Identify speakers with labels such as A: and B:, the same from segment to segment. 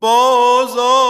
A: Pouso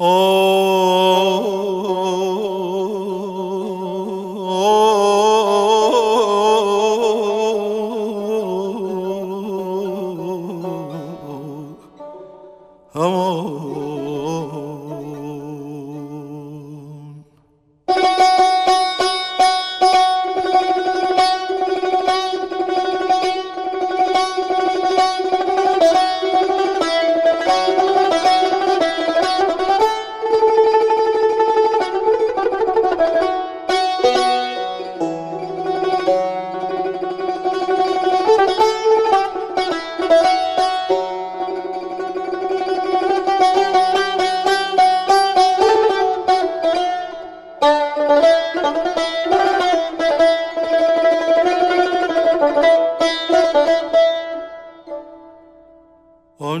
A: Oh.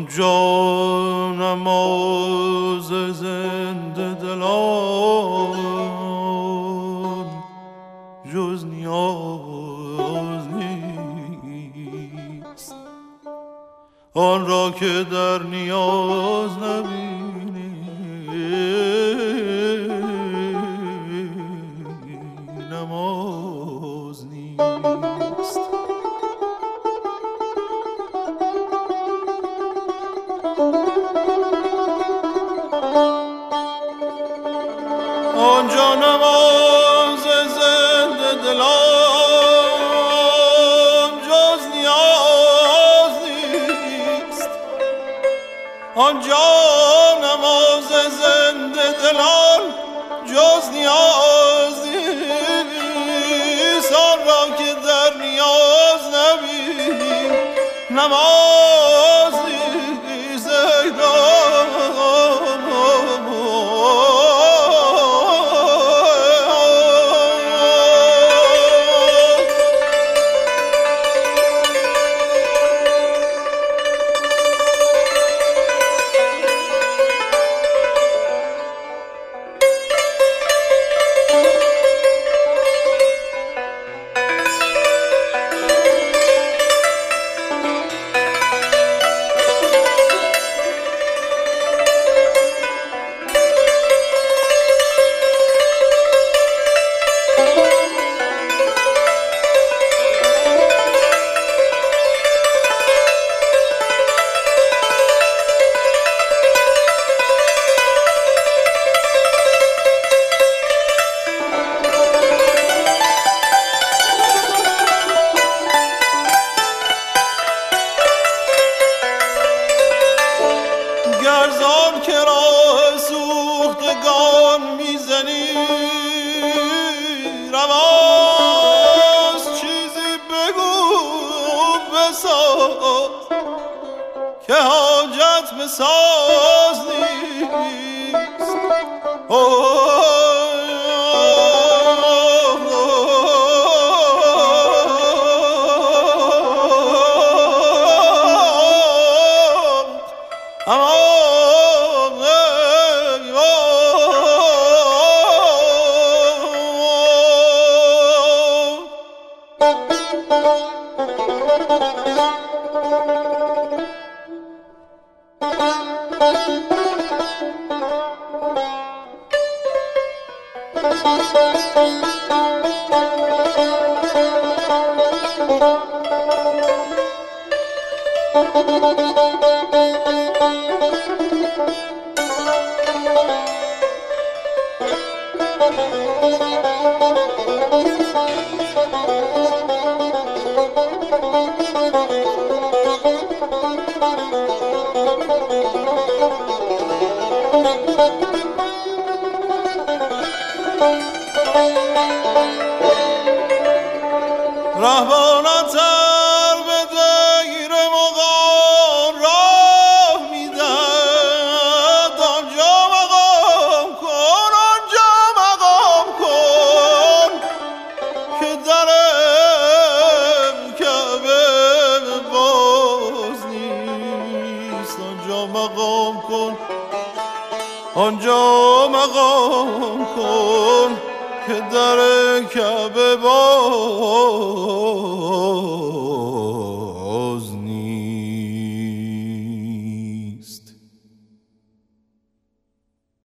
A: آنجا نماز زنده دلان جز نیاز نیست. آن را که در نیاز نبینی که راه سوختگان می‌زنی؟ رواز چیزی بگو بساز که حاجت به ساز نیست. Rahman. کن آنجا مقام کن که در کعبه باز